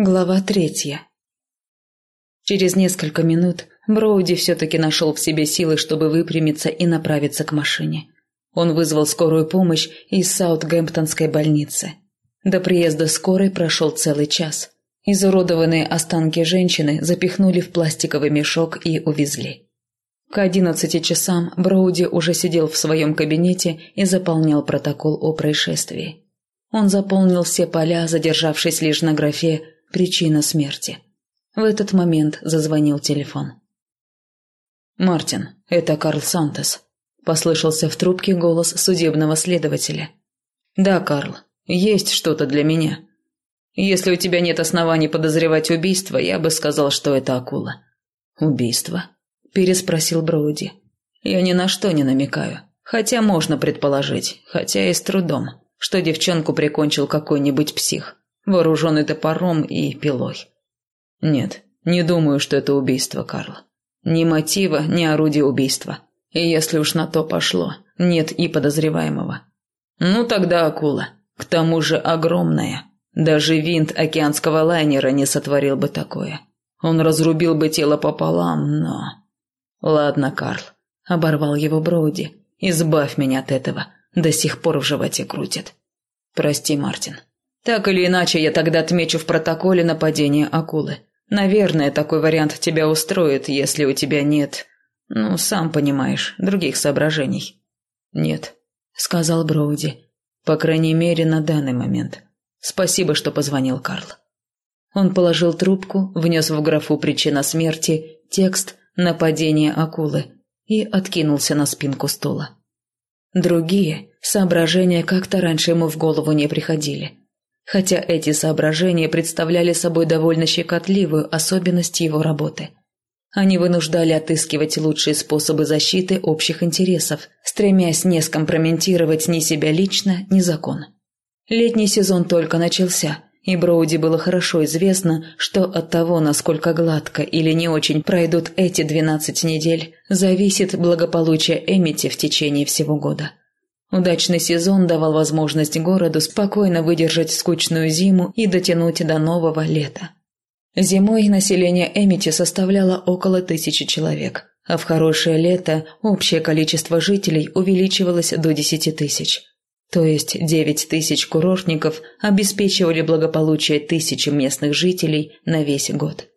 Глава третья. Через несколько минут Броуди все-таки нашел в себе силы, чтобы выпрямиться и направиться к машине. Он вызвал скорую помощь из Саутгемптонской больницы. До приезда скорой прошел целый час. Изуродованные останки женщины запихнули в пластиковый мешок и увезли. К одиннадцати часам Броуди уже сидел в своем кабинете и заполнял протокол о происшествии. Он заполнил все поля, задержавшись лишь на графе Причина смерти. В этот момент зазвонил телефон. «Мартин, это Карл Сантос», – послышался в трубке голос судебного следователя. «Да, Карл, есть что-то для меня. Если у тебя нет оснований подозревать убийство, я бы сказал, что это акула». «Убийство?» – переспросил Броуди. «Я ни на что не намекаю. Хотя можно предположить, хотя и с трудом, что девчонку прикончил какой-нибудь псих вооруженный топором и пилой. Нет, не думаю, что это убийство, Карл. Ни мотива, ни орудия убийства. И если уж на то пошло, нет и подозреваемого. Ну тогда акула. К тому же огромная. Даже винт океанского лайнера не сотворил бы такое. Он разрубил бы тело пополам, но... Ладно, Карл, оборвал его Броуди. Избавь меня от этого. До сих пор в животе крутит. Прости, Мартин. Так или иначе, я тогда отмечу в протоколе нападение акулы. Наверное, такой вариант тебя устроит, если у тебя нет, ну, сам понимаешь, других соображений. Нет, сказал Броуди. По крайней мере, на данный момент. Спасибо, что позвонил, Карл. Он положил трубку, внес в графу «Причина смерти» текст «Нападение акулы» и откинулся на спинку стула. Другие соображения как-то раньше ему в голову не приходили хотя эти соображения представляли собой довольно щекотливую особенность его работы. Они вынуждали отыскивать лучшие способы защиты общих интересов, стремясь не скомпрометировать ни себя лично, ни закон. Летний сезон только начался, и Броуди было хорошо известно, что от того, насколько гладко или не очень пройдут эти 12 недель, зависит благополучие Эмити в течение всего года. Удачный сезон давал возможность городу спокойно выдержать скучную зиму и дотянуть до нового лета. Зимой население Эмити составляло около тысячи человек, а в хорошее лето общее количество жителей увеличивалось до десяти тысяч. То есть девять тысяч курортников обеспечивали благополучие тысячи местных жителей на весь год.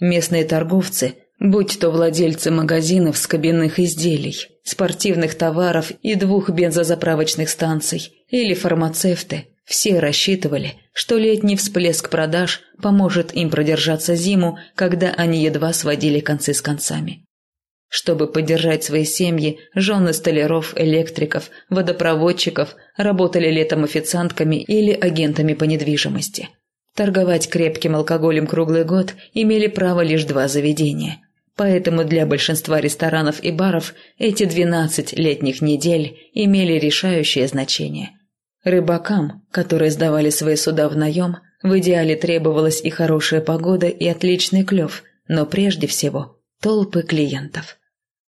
Местные торговцы будь то владельцы магазинов с кабинных изделий, спортивных товаров и двух бензозаправочных станций, или фармацевты, все рассчитывали, что летний всплеск продаж поможет им продержаться зиму, когда они едва сводили концы с концами. Чтобы поддержать свои семьи, жены столяров, электриков, водопроводчиков работали летом официантками или агентами по недвижимости. Торговать крепким алкоголем круглый год имели право лишь два заведения – Поэтому для большинства ресторанов и баров эти 12 летних недель имели решающее значение. Рыбакам, которые сдавали свои суда в наем, в идеале требовалась и хорошая погода, и отличный клев, но прежде всего толпы клиентов.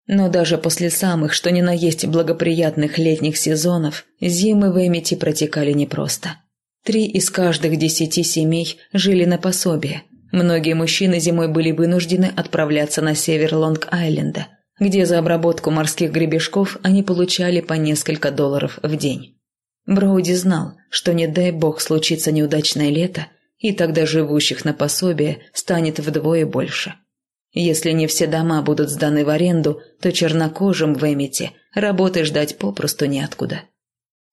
Но даже после самых, что ни на есть благоприятных летних сезонов, зимы в Эмити протекали непросто. Три из каждых десяти семей жили на пособие – Многие мужчины зимой были вынуждены отправляться на север Лонг-Айленда, где за обработку морских гребешков они получали по несколько долларов в день. Броуди знал, что не дай бог случится неудачное лето, и тогда живущих на пособие станет вдвое больше. Если не все дома будут сданы в аренду, то чернокожим в Эмите работы ждать попросту неоткуда.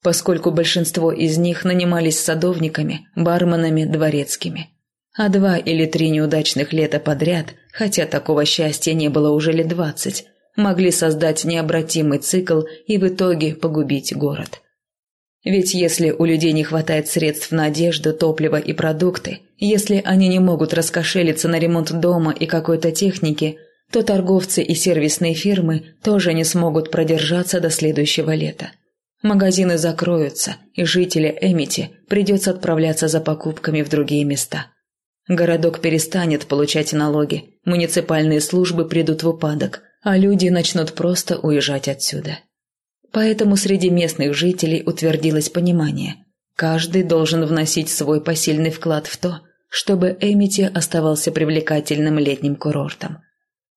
Поскольку большинство из них нанимались садовниками, барменами, дворецкими – а два или три неудачных лета подряд, хотя такого счастья не было уже лет двадцать, могли создать необратимый цикл и в итоге погубить город. Ведь если у людей не хватает средств на одежду, топливо и продукты, если они не могут раскошелиться на ремонт дома и какой-то техники, то торговцы и сервисные фирмы тоже не смогут продержаться до следующего лета. Магазины закроются, и жители Эмити придется отправляться за покупками в другие места – Городок перестанет получать налоги, муниципальные службы придут в упадок, а люди начнут просто уезжать отсюда. Поэтому среди местных жителей утвердилось понимание. Каждый должен вносить свой посильный вклад в то, чтобы Эмити оставался привлекательным летним курортом.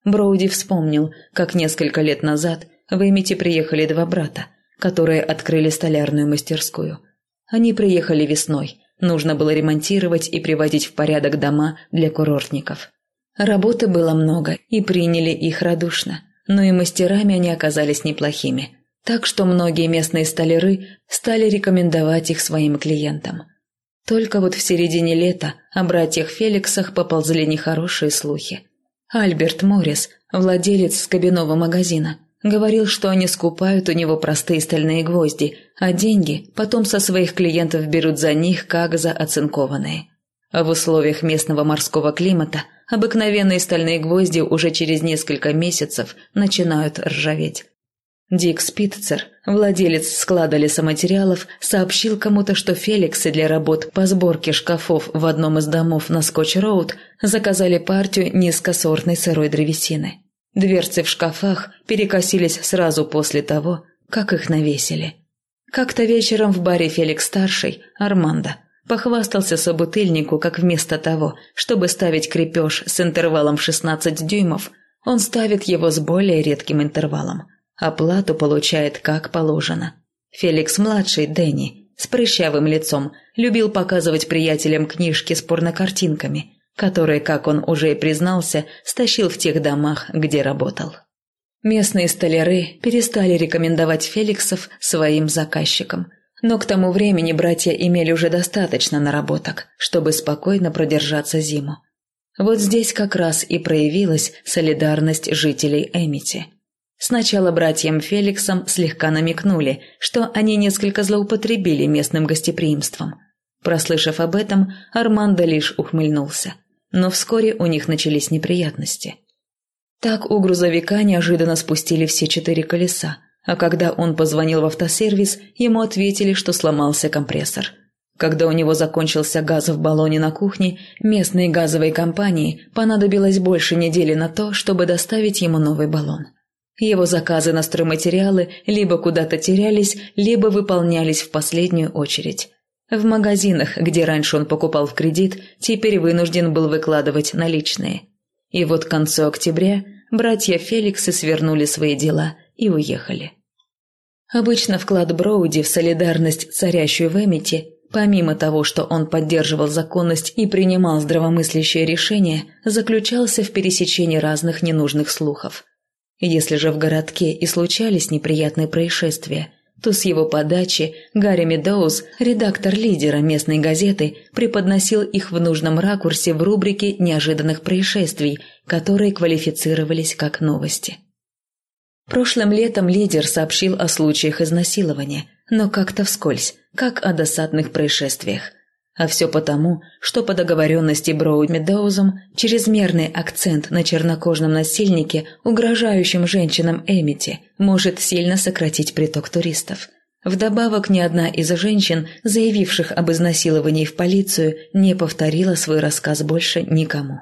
Броуди вспомнил, как несколько лет назад в Эмити приехали два брата, которые открыли столярную мастерскую. Они приехали весной, нужно было ремонтировать и приводить в порядок дома для курортников. Работы было много, и приняли их радушно, но и мастерами они оказались неплохими, так что многие местные столяры стали рекомендовать их своим клиентам. Только вот в середине лета о братьях Феликсах поползли нехорошие слухи. Альберт Моррис, владелец скобяного магазина, говорил, что они скупают у него простые стальные гвозди, а деньги потом со своих клиентов берут за них, как за оцинкованные. А в условиях местного морского климата обыкновенные стальные гвозди уже через несколько месяцев начинают ржаветь. Дик Спитцер, владелец склада лесоматериалов, сообщил кому-то, что Феликсы для работ по сборке шкафов в одном из домов на Скотч-Роуд заказали партию низкосортной сырой древесины. Дверцы в шкафах перекосились сразу после того, как их навесили. Как-то вечером в баре Феликс-старший, Армандо, похвастался собутыльнику, как вместо того, чтобы ставить крепеж с интервалом в 16 дюймов, он ставит его с более редким интервалом – Оплату получает как положено. Феликс-младший, Дэнни, с прыщавым лицом, любил показывать приятелям книжки с порнокартинками, которые, как он уже и признался, стащил в тех домах, где работал. Местные столяры перестали рекомендовать Феликсов своим заказчикам, но к тому времени братья имели уже достаточно наработок, чтобы спокойно продержаться зиму. Вот здесь как раз и проявилась солидарность жителей Эмити – Сначала братьям Феликсам слегка намекнули, что они несколько злоупотребили местным гостеприимством. Прослышав об этом, Армандо лишь ухмыльнулся. Но вскоре у них начались неприятности. Так у грузовика неожиданно спустили все четыре колеса, а когда он позвонил в автосервис, ему ответили, что сломался компрессор. Когда у него закончился газ в баллоне на кухне, местной газовой компании понадобилось больше недели на то, чтобы доставить ему новый баллон. Его заказы на стройматериалы либо куда-то терялись, либо выполнялись в последнюю очередь. В магазинах, где раньше он покупал в кредит, теперь вынужден был выкладывать наличные. И вот к концу октября братья Феликсы свернули свои дела и уехали. Обычно вклад Броуди в солидарность, царящую в Эмити, помимо того, что он поддерживал законность и принимал здравомыслящие решения, заключался в пересечении разных ненужных слухов – если же в городке и случались неприятные происшествия, то с его подачи Гарри Медоуз, редактор лидера местной газеты, преподносил их в нужном ракурсе в рубрике неожиданных происшествий, которые квалифицировались как новости. Прошлым летом лидер сообщил о случаях изнасилования, но как-то вскользь, как о досадных происшествиях – а все потому, что по договоренности Броуд Медоузом чрезмерный акцент на чернокожном насильнике, угрожающем женщинам Эмити, может сильно сократить приток туристов. Вдобавок ни одна из женщин, заявивших об изнасиловании в полицию, не повторила свой рассказ больше никому.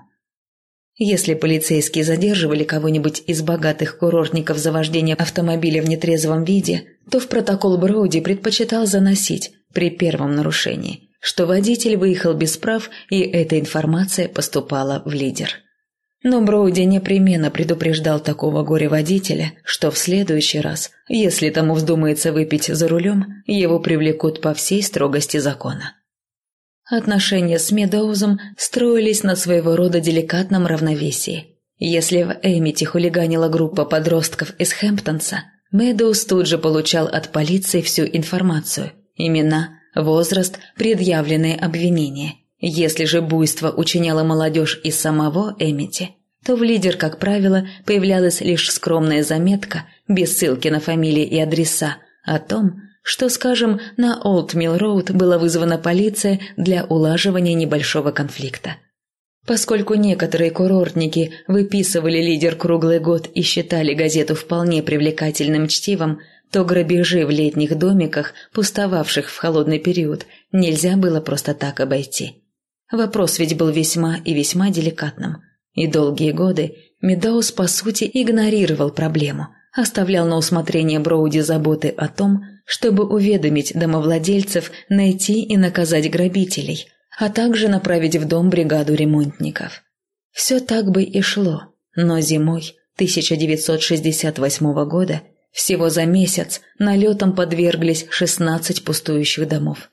Если полицейские задерживали кого-нибудь из богатых курортников за вождение автомобиля в нетрезвом виде, то в протокол Броуди предпочитал заносить при первом нарушении – что водитель выехал без прав, и эта информация поступала в лидер. Но Броуди непременно предупреждал такого горе-водителя, что в следующий раз, если тому вздумается выпить за рулем, его привлекут по всей строгости закона. Отношения с Медоузом строились на своего рода деликатном равновесии. Если в Эмити хулиганила группа подростков из Хэмптонса, Медоуз тут же получал от полиции всю информацию – имена, возраст, предъявленные обвинения. Если же буйство учиняло молодежь из самого Эмити, то в лидер, как правило, появлялась лишь скромная заметка, без ссылки на фамилии и адреса, о том, что, скажем, на Олд Милл Роуд была вызвана полиция для улаживания небольшого конфликта. Поскольку некоторые курортники выписывали лидер круглый год и считали газету вполне привлекательным чтивом, то грабежи в летних домиках, пустовавших в холодный период, нельзя было просто так обойти. Вопрос ведь был весьма и весьма деликатным. И долгие годы Медоуз, по сути, игнорировал проблему, оставлял на усмотрение Броуди заботы о том, чтобы уведомить домовладельцев, найти и наказать грабителей, а также направить в дом бригаду ремонтников. Все так бы и шло, но зимой 1968 года всего за месяц налетом подверглись 16 пустующих домов.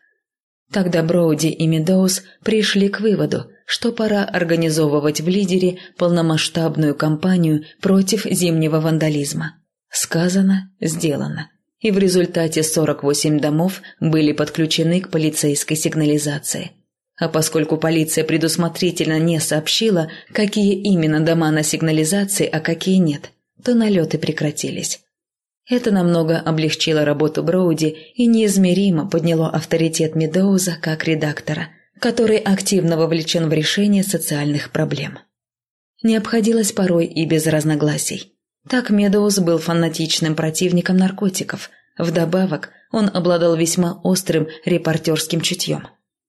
Тогда Броуди и Медоуз пришли к выводу, что пора организовывать в лидере полномасштабную кампанию против зимнего вандализма. Сказано, сделано. И в результате 48 домов были подключены к полицейской сигнализации. А поскольку полиция предусмотрительно не сообщила, какие именно дома на сигнализации, а какие нет, то налеты прекратились. Это намного облегчило работу Броуди и неизмеримо подняло авторитет Медоуза как редактора, который активно вовлечен в решение социальных проблем. Не обходилось порой и без разногласий. Так Медоуз был фанатичным противником наркотиков. Вдобавок, он обладал весьма острым репортерским чутьем.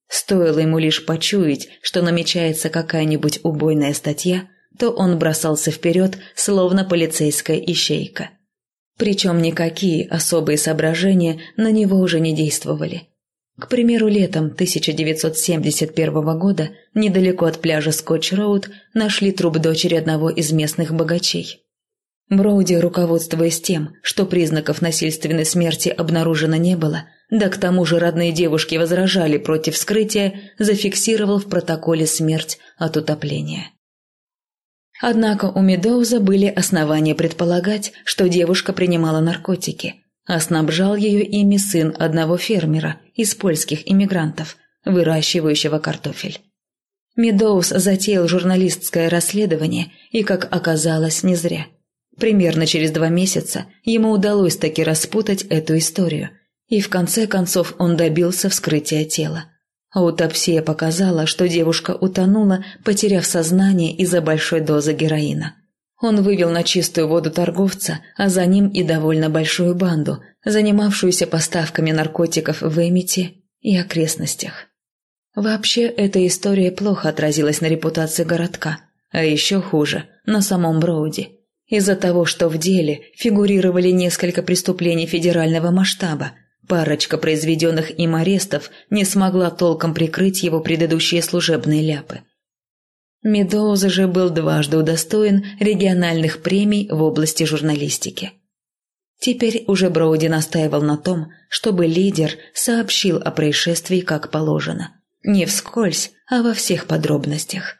Стоило ему лишь почуять, что намечается какая-нибудь убойная статья, то он бросался вперед, словно полицейская ищейка – причем никакие особые соображения на него уже не действовали. К примеру, летом 1971 года недалеко от пляжа Скотч-Роуд нашли труп дочери одного из местных богачей. Броуди, руководствуясь тем, что признаков насильственной смерти обнаружено не было, да к тому же родные девушки возражали против вскрытия, зафиксировал в протоколе смерть от утопления. Однако у Медоуза были основания предполагать, что девушка принимала наркотики, а снабжал ее ими сын одного фермера из польских иммигрантов, выращивающего картофель. Медоуз затеял журналистское расследование, и, как оказалось, не зря. Примерно через два месяца ему удалось таки распутать эту историю, и в конце концов он добился вскрытия тела. Аутопсия показала, что девушка утонула, потеряв сознание из-за большой дозы героина. Он вывел на чистую воду торговца, а за ним и довольно большую банду, занимавшуюся поставками наркотиков в Эмите и окрестностях. Вообще, эта история плохо отразилась на репутации городка, а еще хуже – на самом Броуди. Из-за того, что в деле фигурировали несколько преступлений федерального масштаба – Парочка произведенных им арестов не смогла толком прикрыть его предыдущие служебные ляпы. Медоуз же был дважды удостоен региональных премий в области журналистики. Теперь уже Броуди настаивал на том, чтобы лидер сообщил о происшествии как положено. Не вскользь, а во всех подробностях.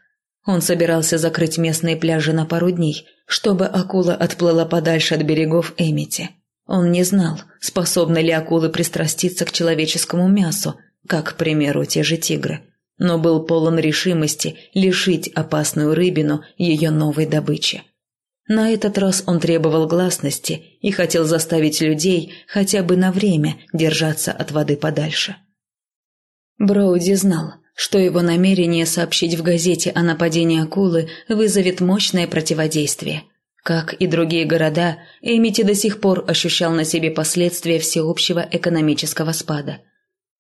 Он собирался закрыть местные пляжи на пару дней, чтобы акула отплыла подальше от берегов Эмити. Он не знал, способны ли акулы пристраститься к человеческому мясу, как, к примеру, те же тигры, но был полон решимости лишить опасную рыбину ее новой добычи. На этот раз он требовал гласности и хотел заставить людей хотя бы на время держаться от воды подальше. Броуди знал, что его намерение сообщить в газете о нападении акулы вызовет мощное противодействие – как и другие города, Эмити до сих пор ощущал на себе последствия всеобщего экономического спада.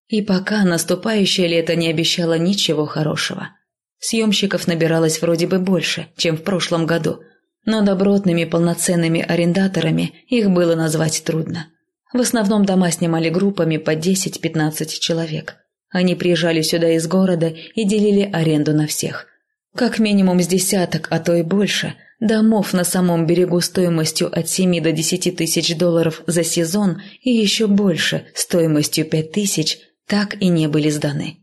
И пока наступающее лето не обещало ничего хорошего. Съемщиков набиралось вроде бы больше, чем в прошлом году, но добротными полноценными арендаторами их было назвать трудно. В основном дома снимали группами по 10-15 человек. Они приезжали сюда из города и делили аренду на всех. Как минимум с десяток, а то и больше – Домов на самом берегу стоимостью от 7 до 10 тысяч долларов за сезон и еще больше стоимостью 5 тысяч так и не были сданы.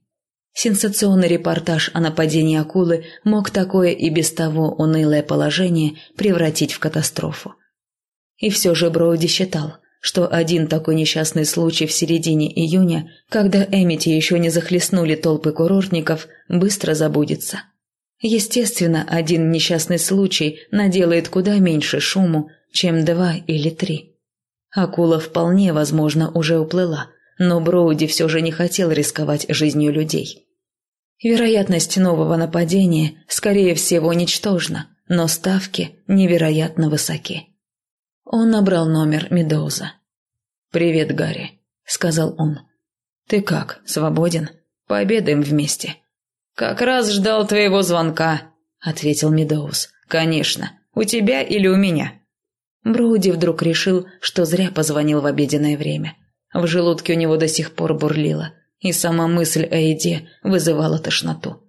Сенсационный репортаж о нападении акулы мог такое и без того унылое положение превратить в катастрофу. И все же Броуди считал, что один такой несчастный случай в середине июня, когда Эмити еще не захлестнули толпы курортников, быстро забудется. Естественно, один несчастный случай наделает куда меньше шуму, чем два или три. Акула вполне, возможно, уже уплыла, но Броуди все же не хотел рисковать жизнью людей. Вероятность нового нападения, скорее всего, ничтожна, но ставки невероятно высоки. Он набрал номер Медоуза. «Привет, Гарри», — сказал он. «Ты как, свободен? Пообедаем вместе». «Как раз ждал твоего звонка», — ответил Медоуз. «Конечно. У тебя или у меня?» Броуди вдруг решил, что зря позвонил в обеденное время. В желудке у него до сих пор бурлило. и сама мысль о еде вызывала тошноту.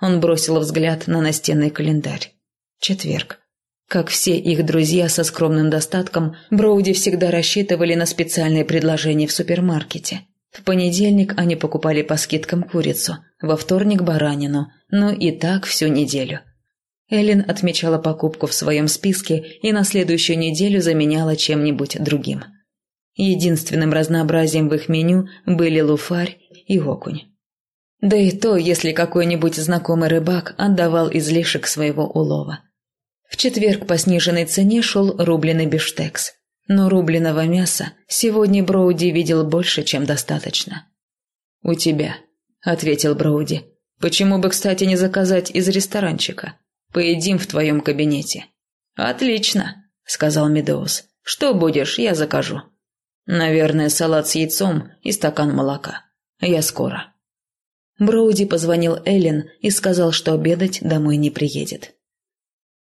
Он бросил взгляд на настенный календарь. Четверг. Как все их друзья со скромным достатком, Броуди всегда рассчитывали на специальные предложения в супермаркете. В понедельник они покупали по скидкам курицу, во вторник – баранину, ну и так всю неделю. Эллен отмечала покупку в своем списке и на следующую неделю заменяла чем-нибудь другим. Единственным разнообразием в их меню были луфарь и окунь. Да и то, если какой-нибудь знакомый рыбак отдавал излишек своего улова. В четверг по сниженной цене шел рубленый биштекс. Но рубленого мяса сегодня Броуди видел больше, чем достаточно. «У тебя», — ответил Броуди. «Почему бы, кстати, не заказать из ресторанчика? Поедим в твоем кабинете». «Отлично», — сказал Медоуз. «Что будешь, я закажу». «Наверное, салат с яйцом и стакан молока. Я скоро». Броуди позвонил Эллен и сказал, что обедать домой не приедет.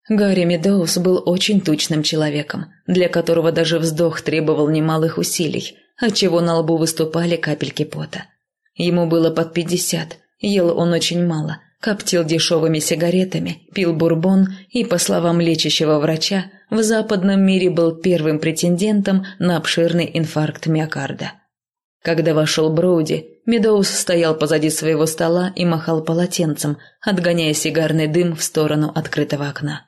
Гарри Медоуз был очень тучным человеком, для которого даже вздох требовал немалых усилий, отчего на лбу выступали капельки пота. Ему было под пятьдесят, ел он очень мало, коптил дешевыми сигаретами, пил бурбон и, по словам лечащего врача, в западном мире был первым претендентом на обширный инфаркт миокарда. Когда вошел Броуди, Медоуз стоял позади своего стола и махал полотенцем, отгоняя сигарный дым в сторону открытого окна.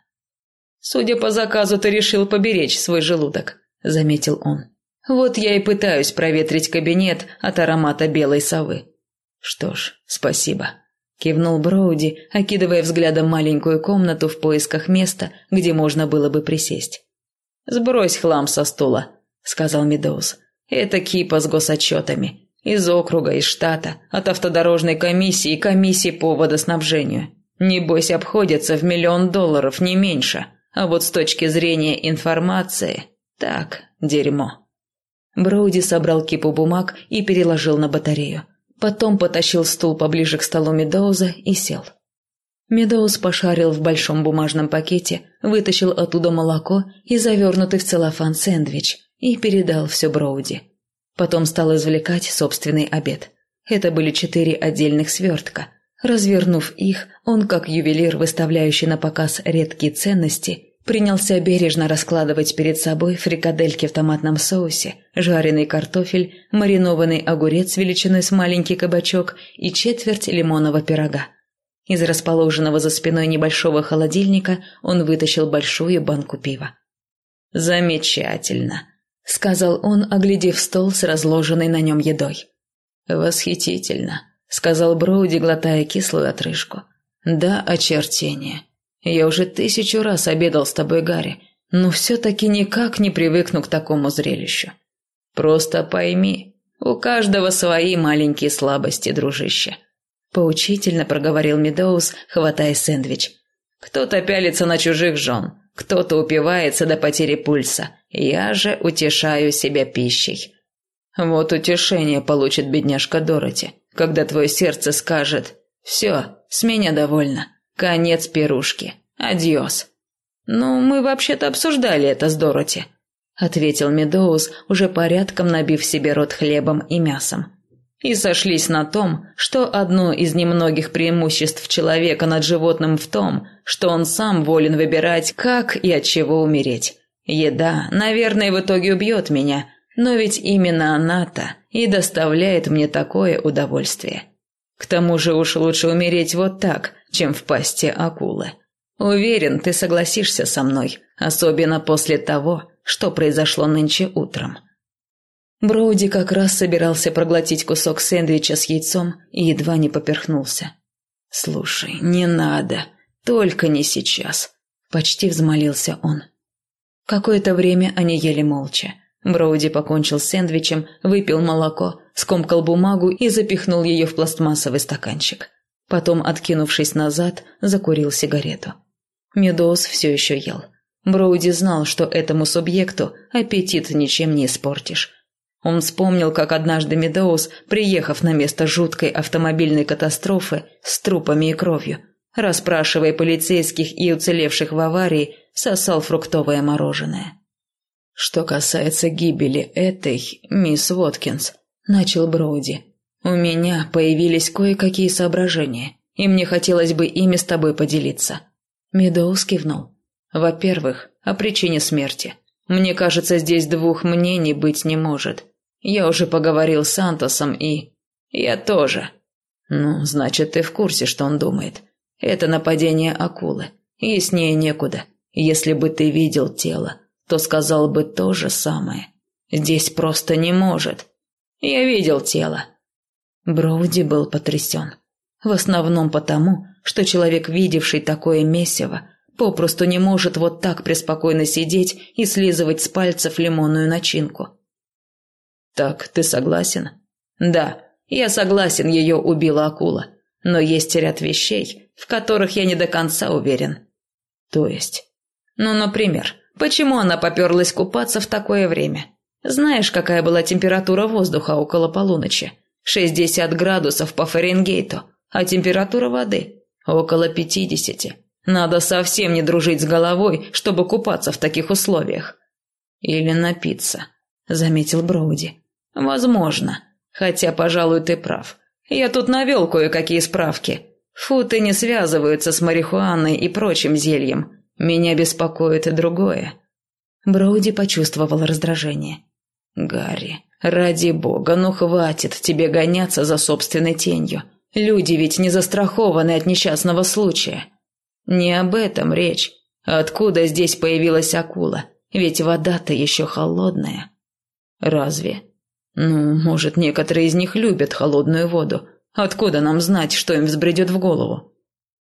«Судя по заказу, ты решил поберечь свой желудок», – заметил он. «Вот я и пытаюсь проветрить кабинет от аромата белой совы». «Что ж, спасибо», – кивнул Броуди, окидывая взглядом маленькую комнату в поисках места, где можно было бы присесть. «Сбрось хлам со стула», – сказал Медоуз. «Это кипа с госотчетами. Из округа, из штата, от автодорожной комиссии и комиссии по водоснабжению. Небось, обходятся в миллион долларов, не меньше». А вот с точки зрения информации, так, дерьмо. Броуди собрал кипу бумаг и переложил на батарею. Потом потащил стул поближе к столу Медоуза и сел. Медоуз пошарил в большом бумажном пакете, вытащил оттуда молоко и завернутый в целлофан сэндвич и передал все Броуди. Потом стал извлекать собственный обед. Это были четыре отдельных свертка – Развернув их, он, как ювелир, выставляющий на показ редкие ценности, принялся бережно раскладывать перед собой фрикадельки в томатном соусе, жареный картофель, маринованный огурец величиной с маленький кабачок и четверть лимонного пирога. Из расположенного за спиной небольшого холодильника он вытащил большую банку пива. «Замечательно», — сказал он, оглядев стол с разложенной на нем едой. «Восхитительно», сказал Броуди, глотая кислую отрыжку. «Да, очертение. Я уже тысячу раз обедал с тобой, Гарри, но все-таки никак не привыкну к такому зрелищу. Просто пойми, у каждого свои маленькие слабости, дружище». Поучительно проговорил Медоуз, хватая сэндвич. «Кто-то пялится на чужих жен, кто-то упивается до потери пульса. Я же утешаю себя пищей». Вот утешение получит бедняжка Дороти когда твое сердце скажет «Все, с меня довольно, конец пирушки, адьос». «Ну, мы вообще-то обсуждали это с Дороти», — ответил Медоуз, уже порядком набив себе рот хлебом и мясом. И сошлись на том, что одно из немногих преимуществ человека над животным в том, что он сам волен выбирать, как и от чего умереть. Еда, наверное, в итоге убьет меня, но ведь именно она-то и доставляет мне такое удовольствие. К тому же уж лучше умереть вот так, чем в пасти акулы. Уверен, ты согласишься со мной, особенно после того, что произошло нынче утром. Броуди как раз собирался проглотить кусок сэндвича с яйцом и едва не поперхнулся. «Слушай, не надо, только не сейчас», – почти взмолился он. Какое-то время они ели молча. Броуди покончил с сэндвичем, выпил молоко, скомкал бумагу и запихнул ее в пластмассовый стаканчик. Потом, откинувшись назад, закурил сигарету. Медоуз все еще ел. Броуди знал, что этому субъекту аппетит ничем не испортишь. Он вспомнил, как однажды Медоуз, приехав на место жуткой автомобильной катастрофы с трупами и кровью, расспрашивая полицейских и уцелевших в аварии, сосал фруктовое мороженое. «Что касается гибели этой, мисс Воткинс», – начал Броуди. У меня появились кое-какие соображения, и мне хотелось бы ими с тобой поделиться. Медоуз кивнул. Во-первых, о причине смерти. Мне кажется, здесь двух мнений быть не может. Я уже поговорил с Антосом и... Я тоже. Ну, значит, ты в курсе, что он думает. Это нападение акулы. Яснее некуда. Если бы ты видел тело, то сказал бы то же самое. Здесь просто не может. Я видел тело. Броуди был потрясен. В основном потому, что человек, видевший такое месиво, попросту не может вот так преспокойно сидеть и слизывать с пальцев лимонную начинку. «Так, ты согласен?» «Да, я согласен, ее убила акула. Но есть ряд вещей, в которых я не до конца уверен». «То есть?» «Ну, например, почему она поперлась купаться в такое время? Знаешь, какая была температура воздуха около полуночи? 60 градусов по Фаренгейту, а температура воды – около 50. Надо совсем не дружить с головой, чтобы купаться в таких условиях. Или напиться, заметил Броуди. Возможно. Хотя, пожалуй, ты прав. Я тут навел кое-какие справки. Футы не связываются с марихуаной и прочим зельем. Меня беспокоит другое. Броуди почувствовал раздражение. Гарри, ради бога, ну хватит тебе гоняться за собственной тенью. Люди ведь не застрахованы от несчастного случая. Не об этом речь. Откуда здесь появилась акула? Ведь вода-то еще холодная. Разве? Ну, может, некоторые из них любят холодную воду. Откуда нам знать, что им взбредет в голову?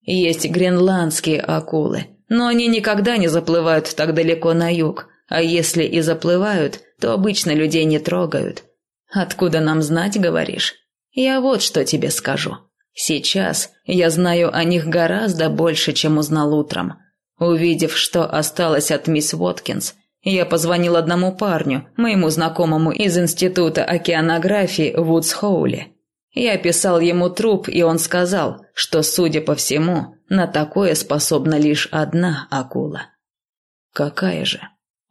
Есть гренландские акулы, но они никогда не заплывают так далеко на юг, а если и заплывают, то обычно людей не трогают. Откуда нам знать, говоришь? Я вот что тебе скажу. Сейчас я знаю о них гораздо больше, чем узнал утром. Увидев, что осталось от мисс Уоткинс, я позвонил одному парню, моему знакомому из Института океанографии в Вудсхоуле. Я писал ему труп, и он сказал, что, судя по всему, на такое способна лишь одна акула. Какая же?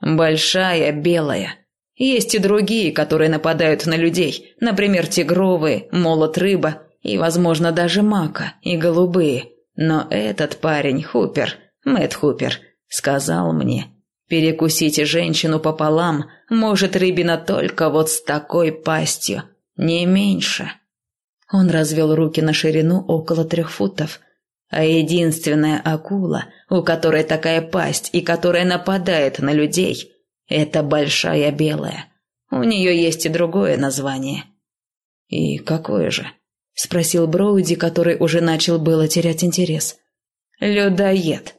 Большая, белая. Есть и другие, которые нападают на людей, например, тигровые, молот-рыба и, возможно, даже мака и голубые. Но этот парень, Хупер, Мэтт Хупер, сказал мне, перекусите женщину пополам может рыбина только вот с такой пастью, не меньше. Он развел руки на ширину около трех футов, а единственная акула, у которой такая пасть и которая нападает на людей, это большая белая. У нее есть и другое название. И какое же? – спросил Броуди, который уже начал было терять интерес. «Людоед.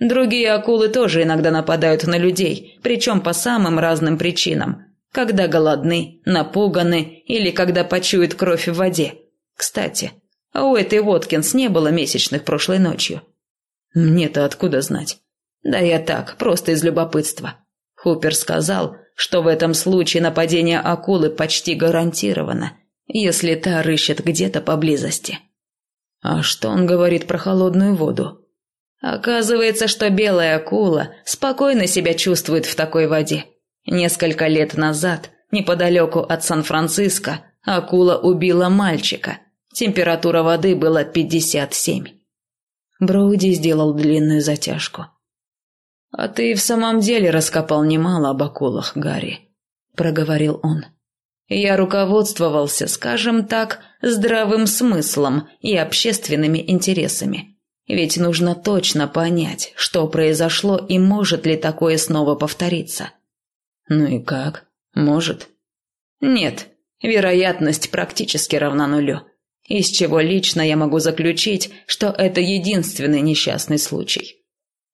Другие акулы тоже иногда нападают на людей, причем по самым разным причинам. Когда голодны, напуганы или когда почуют кровь в воде. Кстати, а у этой Воткинс не было месячных прошлой ночью». «Мне-то откуда знать?» «Да я так, просто из любопытства». Хупер сказал, что в этом случае нападение акулы почти гарантировано – если та рыщет где-то поблизости. А что он говорит про холодную воду? Оказывается, что белая акула спокойно себя чувствует в такой воде. Несколько лет назад, неподалеку от Сан-Франциско, акула убила мальчика. Температура воды была 57. Броуди сделал длинную затяжку. «А ты в самом деле раскопал немало об акулах, Гарри», – проговорил он. Я руководствовался, скажем так, здравым смыслом и общественными интересами. Ведь нужно точно понять, что произошло и может ли такое снова повториться. Ну и как? Может? Нет, вероятность практически равна нулю. Из чего лично я могу заключить, что это единственный несчастный случай.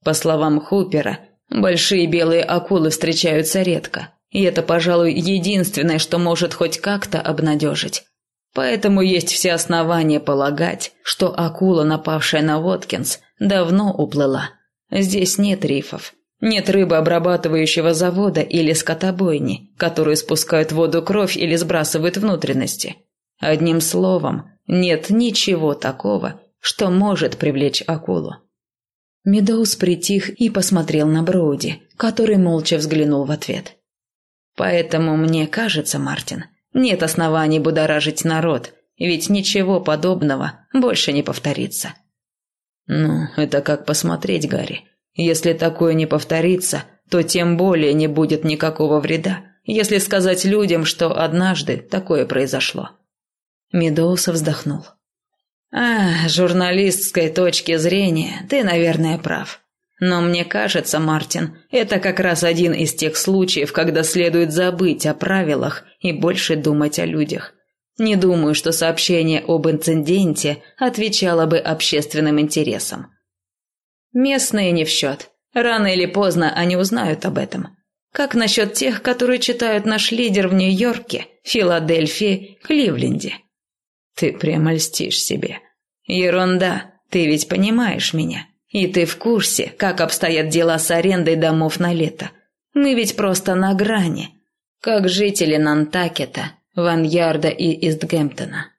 По словам Хупера, большие белые акулы встречаются редко, и это, пожалуй, единственное, что может хоть как-то обнадежить. Поэтому есть все основания полагать, что акула, напавшая на Воткинс, давно уплыла. Здесь нет рифов. Нет рыбообрабатывающего завода или скотобойни, которые спускают воду кровь или сбрасывают внутренности. Одним словом, нет ничего такого, что может привлечь акулу. Медоуз притих и посмотрел на Броуди, который молча взглянул в ответ. Поэтому мне кажется, Мартин, нет оснований будоражить народ, ведь ничего подобного больше не повторится. Ну, это как посмотреть, Гарри. Если такое не повторится, то тем более не будет никакого вреда, если сказать людям, что однажды такое произошло. Медоуса вздохнул. А, журналистской точки зрения ты, наверное, прав. Но мне кажется, Мартин, это как раз один из тех случаев, когда следует забыть о правилах и больше думать о людях. Не думаю, что сообщение об инциденте отвечало бы общественным интересам. Местные не в счет. Рано или поздно они узнают об этом. Как насчет тех, которые читают наш лидер в Нью-Йорке, Филадельфии, Кливленде? Ты прямо льстишь себе. Ерунда, ты ведь понимаешь меня. И ты в курсе, как обстоят дела с арендой домов на лето. Мы ведь просто на грани. Как жители Нантакета, Ваньярда и Истгемптона.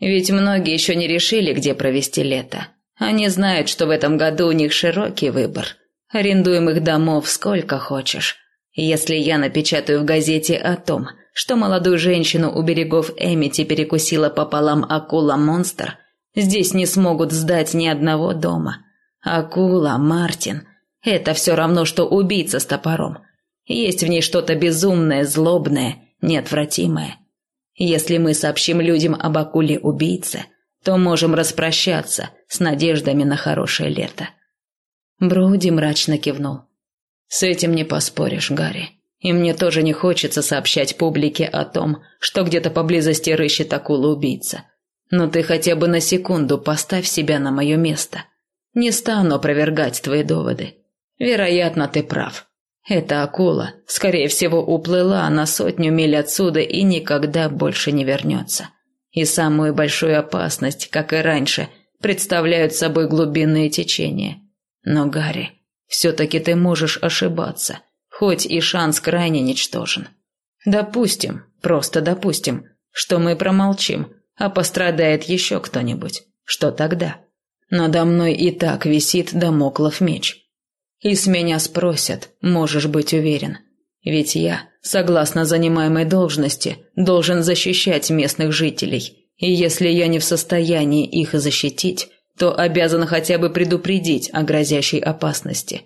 Ведь многие еще не решили, где провести лето. Они знают, что в этом году у них широкий выбор. Арендуемых домов сколько хочешь. Если я напечатаю в газете о том, что молодую женщину у берегов Эмити перекусила пополам акула-монстр, здесь не смогут сдать ни одного дома. Акула, Мартин – это все равно, что убийца с топором. Есть в ней что-то безумное, злобное, неотвратимое. Если мы сообщим людям об акуле-убийце, то можем распрощаться с надеждами на хорошее лето. Броуди мрачно кивнул. С этим не поспоришь, Гарри. И мне тоже не хочется сообщать публике о том, что где-то поблизости рыщет акула-убийца. Но ты хотя бы на секунду поставь себя на мое место. Не стану опровергать твои доводы. Вероятно, ты прав. Эта акула, скорее всего, уплыла на сотню миль отсюда и никогда больше не вернется. И самую большую опасность, как и раньше, представляют собой глубинные течения. Но, Гарри, все-таки ты можешь ошибаться – хоть и шанс крайне ничтожен. Допустим, просто допустим, что мы промолчим, а пострадает еще кто-нибудь. Что тогда? Надо мной и так висит домоклов меч. И с меня спросят, можешь быть уверен. Ведь я, согласно занимаемой должности, должен защищать местных жителей. И если я не в состоянии их защитить, то обязан хотя бы предупредить о грозящей опасности.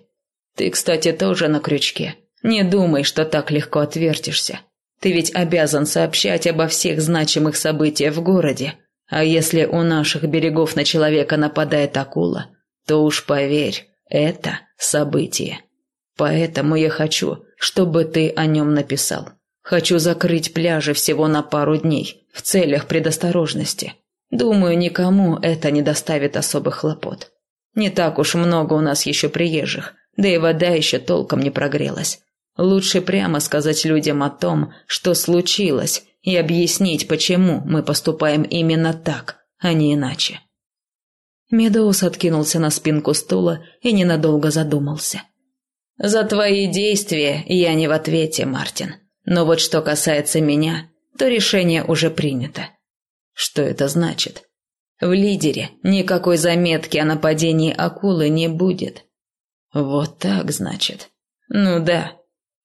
Ты, кстати, тоже на крючке. Не думай, что так легко отвертишься. Ты ведь обязан сообщать обо всех значимых событиях в городе. А если у наших берегов на человека нападает акула, то уж поверь, это событие. Поэтому я хочу, чтобы ты о нем написал. Хочу закрыть пляжи всего на пару дней, в целях предосторожности. Думаю, никому это не доставит особых хлопот. Не так уж много у нас еще приезжих, да и вода еще толком не прогрелась. Лучше прямо сказать людям о том, что случилось, и объяснить, почему мы поступаем именно так, а не иначе. Медоус откинулся на спинку стула и ненадолго задумался. «За твои действия я не в ответе, Мартин. Но вот что касается меня, то решение уже принято». «Что это значит?» «В лидере никакой заметки о нападении акулы не будет». «Вот так, значит?» «Ну да,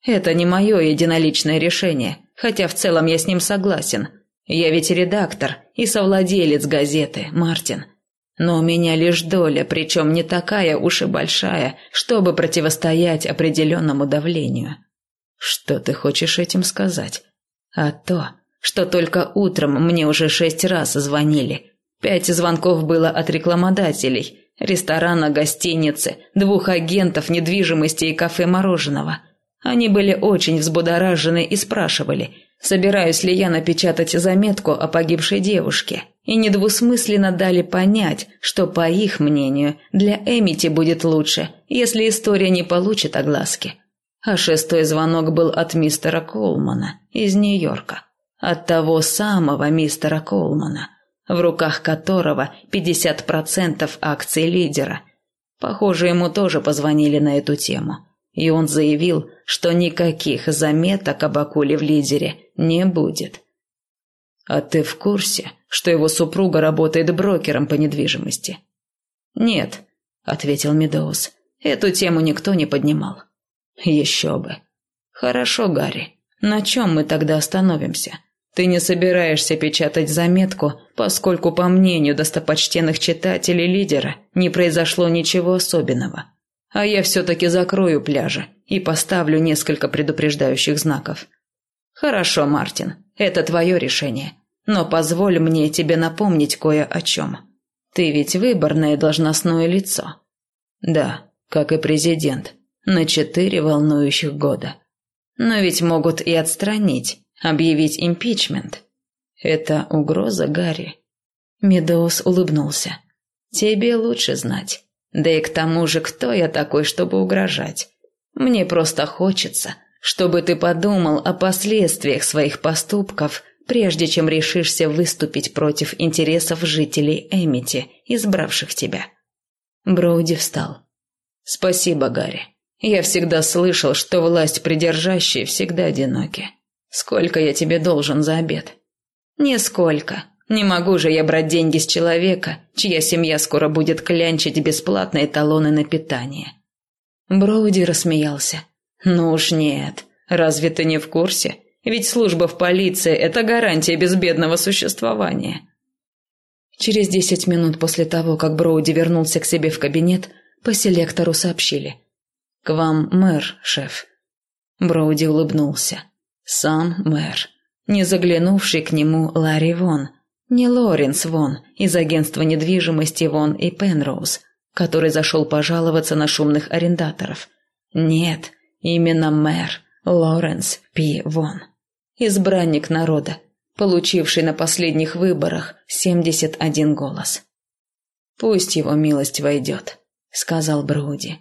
это не мое единоличное решение, хотя в целом я с ним согласен. Я ведь редактор и совладелец газеты, Мартин. Но у меня лишь доля, причем не такая уж и большая, чтобы противостоять определенному давлению. Что ты хочешь этим сказать? А то, что только утром мне уже шесть раз звонили. Пять звонков было от рекламодателей, ресторана, гостиницы, двух агентов недвижимости и кафе-мороженого – они были очень взбудоражены и спрашивали, собираюсь ли я напечатать заметку о погибшей девушке, и недвусмысленно дали понять, что, по их мнению, для Эмити будет лучше, если история не получит огласки. А шестой звонок был от мистера Колмана из Нью-Йорка. От того самого мистера Колмана, в руках которого 50% акций лидера. Похоже, ему тоже позвонили на эту тему. И он заявил, что никаких заметок об акуле в лидере не будет. А ты в курсе, что его супруга работает брокером по недвижимости? Нет, ответил Медоуз. Эту тему никто не поднимал. Еще бы. Хорошо, Гарри. На чем мы тогда остановимся? Ты не собираешься печатать заметку, поскольку, по мнению достопочтенных читателей лидера, не произошло ничего особенного. А я все-таки закрою пляжи и поставлю несколько предупреждающих знаков. Хорошо, Мартин, это твое решение. Но позволь мне тебе напомнить кое о чем. Ты ведь выборное должностное лицо. Да, как и президент, на четыре волнующих года. Но ведь могут и отстранить, объявить импичмент. Это угроза Гарри. Медоуз улыбнулся. Тебе лучше знать. Да и к тому же, кто я такой, чтобы угрожать? Мне просто хочется, чтобы ты подумал о последствиях своих поступков, прежде чем решишься выступить против интересов жителей Эмити, избравших тебя. Броуди встал. Спасибо, Гарри. Я всегда слышал, что власть придержащие всегда одиноки. Сколько я тебе должен за обед? Нисколько. Не могу же я брать деньги с человека, чья семья скоро будет клянчить бесплатные талоны на питание. Броуди рассмеялся. Ну уж нет. Разве ты не в курсе? Ведь служба в полиции – это гарантия безбедного существования. Через десять минут после того, как Броуди вернулся к себе в кабинет, по селектору сообщили. «К вам мэр, шеф». Броуди улыбнулся. Сам мэр. Не заглянувший к нему Ларри Вон. Не Лоренс Вон из агентства недвижимости Вон и Пенроуз, который зашел пожаловаться на шумных арендаторов. Нет, именно мэр Лоренс Пи Вон. Избранник народа, получивший на последних выборах 71 голос. «Пусть его милость войдет», — сказал Броуди.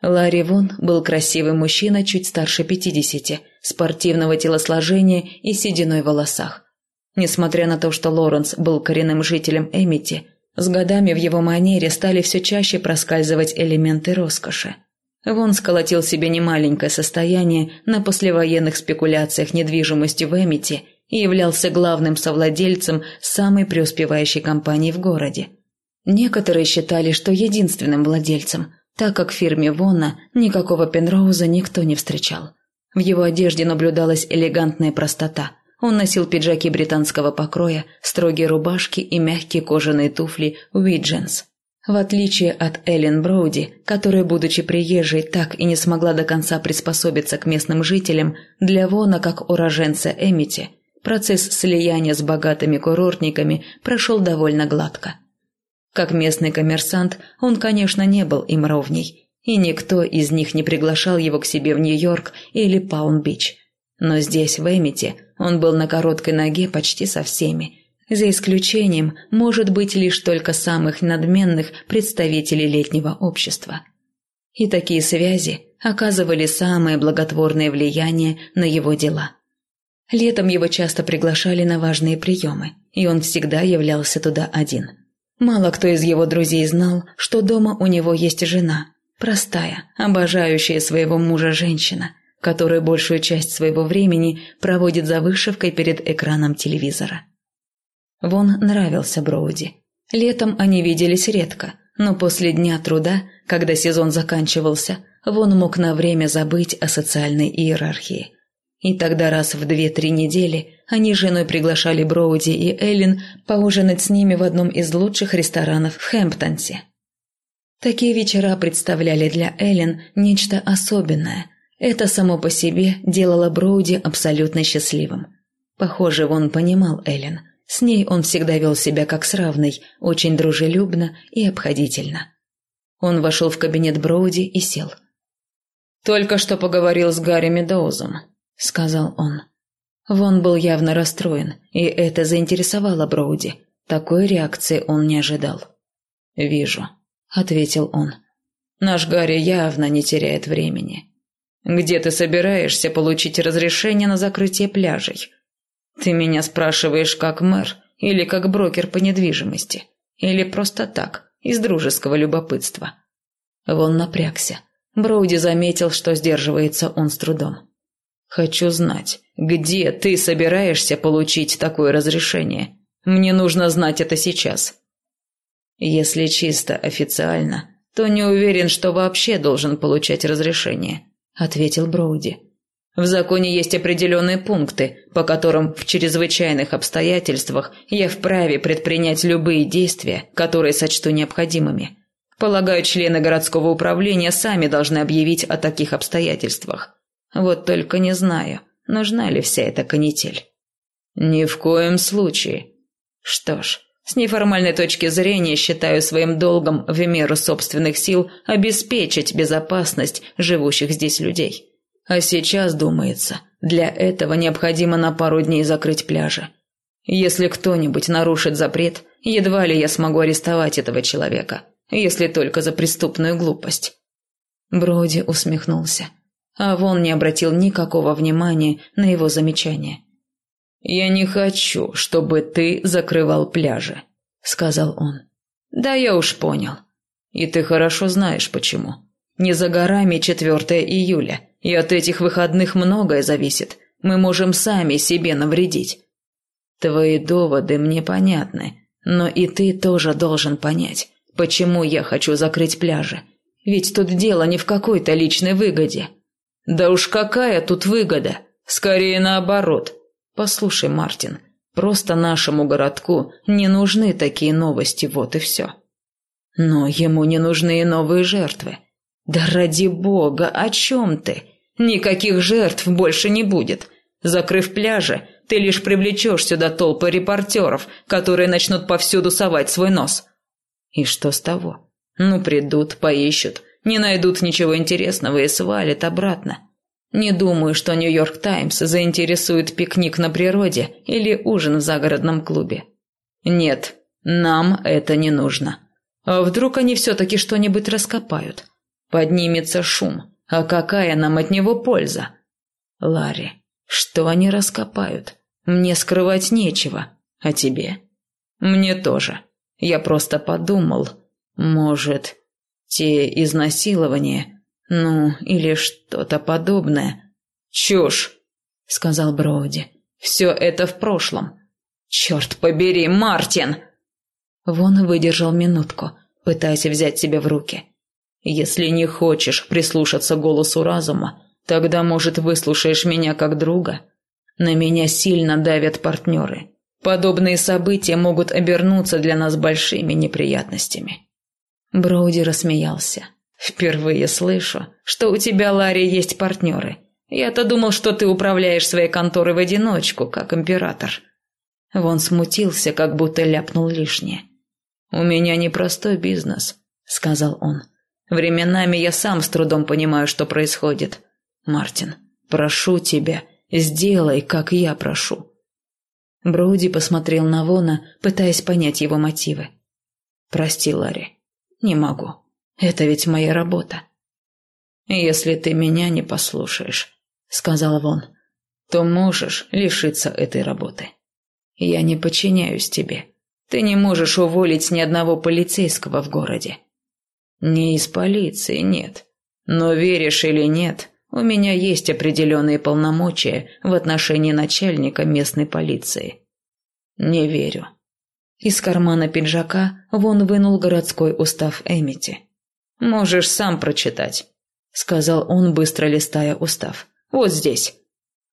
Ларри Вон был красивый мужчина чуть старше пятидесяти, спортивного телосложения и сединой в волосах. Несмотря на то, что Лоренс был коренным жителем Эмити, с годами в его манере стали все чаще проскальзывать элементы роскоши. Вон сколотил себе немаленькое состояние на послевоенных спекуляциях недвижимостью в Эмити и являлся главным совладельцем самой преуспевающей компании в городе. Некоторые считали, что единственным владельцем – так как в фирме Вонна никакого Пенроуза никто не встречал. В его одежде наблюдалась элегантная простота. Он носил пиджаки британского покроя, строгие рубашки и мягкие кожаные туфли Уидженс. В отличие от Эллен Броуди, которая, будучи приезжей, так и не смогла до конца приспособиться к местным жителям, для Вона, как уроженца Эмити, процесс слияния с богатыми курортниками прошел довольно гладко. Как местный коммерсант, он, конечно, не был им ровней, и никто из них не приглашал его к себе в Нью-Йорк или Паун-Бич. Но здесь, в Эмите, он был на короткой ноге почти со всеми, за исключением, может быть, лишь только самых надменных представителей летнего общества. И такие связи оказывали самое благотворное влияние на его дела. Летом его часто приглашали на важные приемы, и он всегда являлся туда один – Мало кто из его друзей знал, что дома у него есть жена, простая, обожающая своего мужа женщина, которая большую часть своего времени проводит за вышивкой перед экраном телевизора. Вон нравился Броуди. Летом они виделись редко, но после дня труда, когда сезон заканчивался, Вон мог на время забыть о социальной иерархии – и тогда раз в две-три недели они с женой приглашали Броуди и Эллен поужинать с ними в одном из лучших ресторанов в Хэмптонсе. Такие вечера представляли для Эллен нечто особенное. Это само по себе делало Броуди абсолютно счастливым. Похоже, он понимал Эллен. С ней он всегда вел себя как с равной, очень дружелюбно и обходительно. Он вошел в кабинет Броуди и сел. «Только что поговорил с Гарри Медоузом», – сказал он. Вон был явно расстроен, и это заинтересовало Броуди. Такой реакции он не ожидал. «Вижу», – ответил он. «Наш Гарри явно не теряет времени. Где ты собираешься получить разрешение на закрытие пляжей? Ты меня спрашиваешь как мэр или как брокер по недвижимости? Или просто так, из дружеского любопытства?» Вон напрягся. Броуди заметил, что сдерживается он с трудом. Хочу знать, где ты собираешься получить такое разрешение? Мне нужно знать это сейчас. Если чисто официально, то не уверен, что вообще должен получать разрешение, ответил Броуди. В законе есть определенные пункты, по которым в чрезвычайных обстоятельствах я вправе предпринять любые действия, которые сочту необходимыми. Полагаю, члены городского управления сами должны объявить о таких обстоятельствах. Вот только не знаю, нужна ли вся эта канитель. Ни в коем случае. Что ж, с неформальной точки зрения считаю своим долгом в меру собственных сил обеспечить безопасность живущих здесь людей. А сейчас, думается, для этого необходимо на пару дней закрыть пляжи. Если кто-нибудь нарушит запрет, едва ли я смогу арестовать этого человека, если только за преступную глупость. Броди усмехнулся, а Вон не обратил никакого внимания на его замечание. «Я не хочу, чтобы ты закрывал пляжи», — сказал он. «Да я уж понял. И ты хорошо знаешь, почему. Не за горами 4 июля, и от этих выходных многое зависит. Мы можем сами себе навредить. Твои доводы мне понятны, но и ты тоже должен понять, почему я хочу закрыть пляжи. Ведь тут дело не в какой-то личной выгоде. Да уж какая тут выгода? Скорее наоборот. Послушай, Мартин, просто нашему городку не нужны такие новости, вот и все. Но ему не нужны и новые жертвы. Да ради бога, о чем ты? Никаких жертв больше не будет. Закрыв пляжи, ты лишь привлечешь сюда толпы репортеров, которые начнут повсюду совать свой нос. И что с того? Ну, придут, поищут, не найдут ничего интересного и свалят обратно. Не думаю, что Нью-Йорк Таймс заинтересует пикник на природе или ужин в загородном клубе. Нет, нам это не нужно. А вдруг они все-таки что-нибудь раскопают? Поднимется шум, а какая нам от него польза? Ларри, что они раскопают? Мне скрывать нечего. А тебе? Мне тоже. Я просто подумал, может, те изнасилования, ну, или что-то подобное. Чушь, сказал Броуди. Все это в прошлом. Черт побери, Мартин! Вон выдержал минутку, пытаясь взять себя в руки. Если не хочешь прислушаться голосу разума, тогда, может, выслушаешь меня как друга. На меня сильно давят партнеры. Подобные события могут обернуться для нас большими неприятностями». Броуди рассмеялся. «Впервые слышу, что у тебя, Ларри, есть партнеры. Я-то думал, что ты управляешь своей конторой в одиночку, как император». Вон смутился, как будто ляпнул лишнее. «У меня непростой бизнес», — сказал он. Временами я сам с трудом понимаю, что происходит. Мартин, прошу тебя, сделай, как я прошу. Броуди посмотрел на Вона, пытаясь понять его мотивы. Прости, Ларри, не могу. Это ведь моя работа. Если ты меня не послушаешь, сказал Вон, то можешь лишиться этой работы. Я не подчиняюсь тебе. Ты не можешь уволить ни одного полицейского в городе. Не из полиции, нет. Но веришь или нет, у меня есть определенные полномочия в отношении начальника местной полиции. Не верю. Из кармана пиджака вон вынул городской устав Эмити. «Можешь сам прочитать», — сказал он, быстро листая устав. «Вот здесь».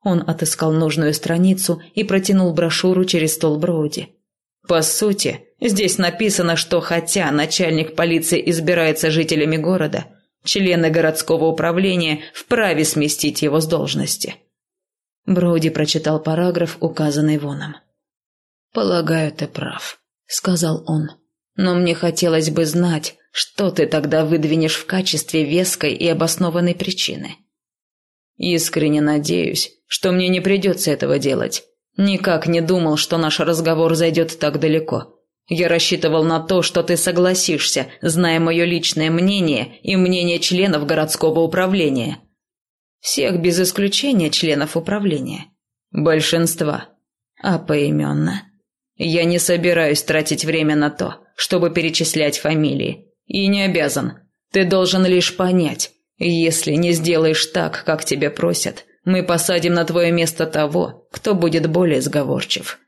Он отыскал нужную страницу и протянул брошюру через стол Броуди. По сути, здесь написано, что хотя начальник полиции избирается жителями города, члены городского управления вправе сместить его с должности. Броуди прочитал параграф, указанный Воном. «Полагаю, ты прав», — сказал он. «Но мне хотелось бы знать, что ты тогда выдвинешь в качестве веской и обоснованной причины». «Искренне надеюсь, что мне не придется этого делать, Никак не думал, что наш разговор зайдет так далеко. Я рассчитывал на то, что ты согласишься, зная мое личное мнение и мнение членов городского управления. Всех без исключения членов управления. Большинства. А поименно. Я не собираюсь тратить время на то, чтобы перечислять фамилии. И не обязан. Ты должен лишь понять. Если не сделаешь так, как тебя просят, мы посадим на твое место того, кто будет более сговорчив».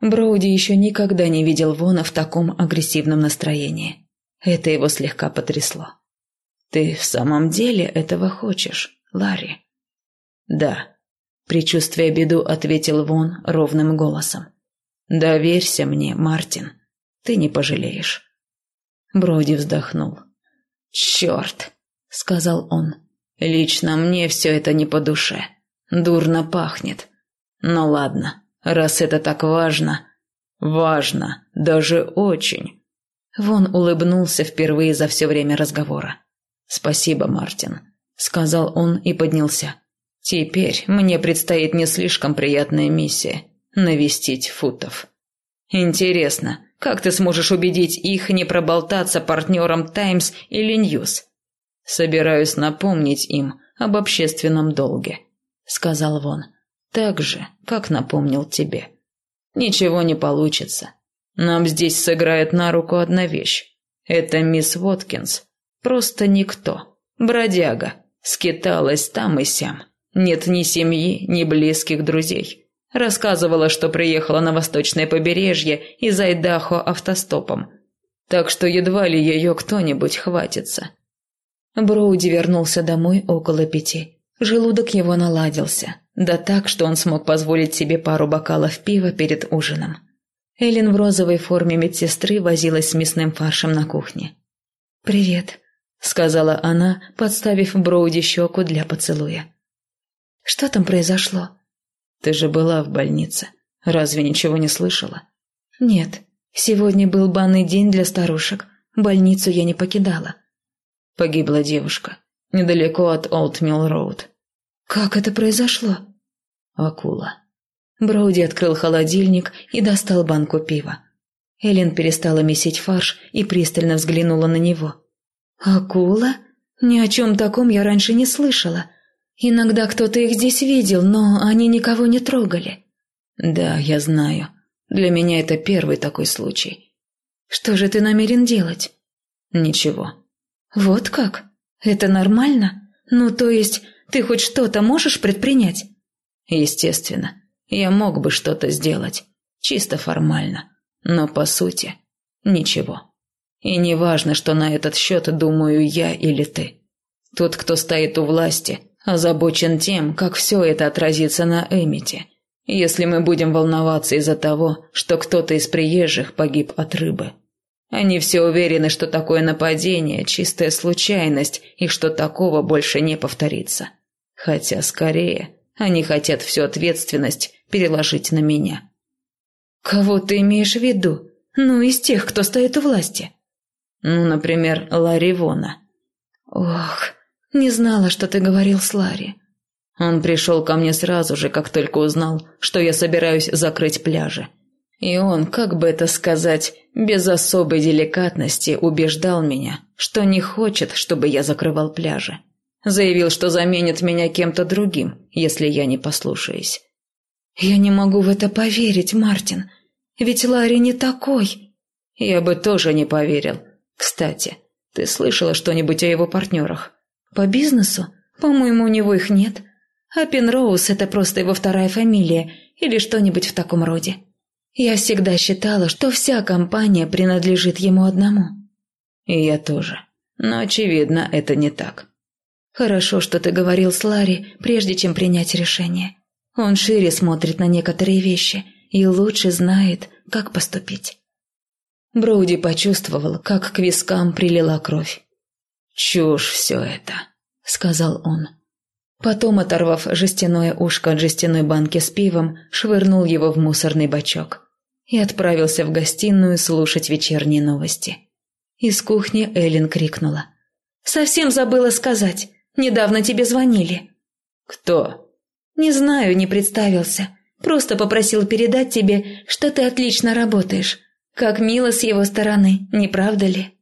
Броуди еще никогда не видел Вона в таком агрессивном настроении. Это его слегка потрясло. «Ты в самом деле этого хочешь, Ларри?» «Да». Причувствуя беду, ответил Вон ровным голосом. «Доверься мне, Мартин. Ты не пожалеешь». Броди вздохнул. «Черт!» — сказал он. «Лично мне все это не по душе. Дурно пахнет. Ну ладно, раз это так важно...» «Важно, даже очень». Вон улыбнулся впервые за все время разговора. «Спасибо, Мартин», — сказал он и поднялся. «Теперь мне предстоит не слишком приятная миссия — навестить Футов. Интересно, как ты сможешь убедить их не проболтаться партнерам «Таймс» или «Ньюс»?» «Собираюсь напомнить им об общественном долге», — сказал Вон. «Так же, как напомнил тебе. Ничего не получится. Нам здесь сыграет на руку одна вещь. Это мисс Воткинс, Просто никто. Бродяга. Скиталась там и сям. Нет ни семьи, ни близких друзей. Рассказывала, что приехала на восточное побережье из Айдахо автостопом. Так что едва ли ее кто-нибудь хватится. Броуди вернулся домой около пяти. Желудок его наладился. Да так, что он смог позволить себе пару бокалов пива перед ужином. Эллен в розовой форме медсестры возилась с мясным фаршем на кухне. «Привет», — сказала она, подставив Броуди щеку для поцелуя. «Что там произошло?» «Ты же была в больнице. Разве ничего не слышала?» «Нет. Сегодня был банный день для старушек. Больницу я не покидала». Погибла девушка. Недалеко от Олдмилл-Роуд. «Как это произошло?» «Акула». Броуди открыл холодильник и достал банку пива. Эллен перестала месить фарш и пристально взглянула на него. «Акула? Ни о чем таком я раньше не слышала. Иногда кто-то их здесь видел, но они никого не трогали». «Да, я знаю. Для меня это первый такой случай». «Что же ты намерен делать?» «Ничего». «Вот как? Это нормально? Ну, то есть, ты хоть что-то можешь предпринять?» «Естественно. Я мог бы что-то сделать. Чисто формально. Но по сути, ничего». И не важно, что на этот счет думаю я или ты. Тот, кто стоит у власти, озабочен тем, как все это отразится на Эмите. Если мы будем волноваться из-за того, что кто-то из приезжих погиб от рыбы. Они все уверены, что такое нападение – чистая случайность и что такого больше не повторится. Хотя, скорее, они хотят всю ответственность переложить на меня. «Кого ты имеешь в виду? Ну, из тех, кто стоит у власти?» Ну, например, Ларри Вона. Ох, не знала, что ты говорил с Ларри. Он пришел ко мне сразу же, как только узнал, что я собираюсь закрыть пляжи. И он, как бы это сказать, без особой деликатности убеждал меня, что не хочет, чтобы я закрывал пляжи. Заявил, что заменит меня кем-то другим, если я не послушаюсь. «Я не могу в это поверить, Мартин. Ведь Ларри не такой». «Я бы тоже не поверил, кстати, ты слышала что-нибудь о его партнерах? По бизнесу? По-моему, у него их нет. А Пенроуз – это просто его вторая фамилия или что-нибудь в таком роде. Я всегда считала, что вся компания принадлежит ему одному. И я тоже. Но, очевидно, это не так. Хорошо, что ты говорил с Ларри, прежде чем принять решение. Он шире смотрит на некоторые вещи и лучше знает, как поступить. Броуди почувствовал, как к вискам прилила кровь. «Чушь все это», — сказал он. Потом, оторвав жестяное ушко от жестяной банки с пивом, швырнул его в мусорный бачок и отправился в гостиную слушать вечерние новости. Из кухни Эллен крикнула. «Совсем забыла сказать. Недавно тебе звонили». «Кто?» «Не знаю, не представился. Просто попросил передать тебе, что ты отлично работаешь. Как мило с его стороны, не правда ли?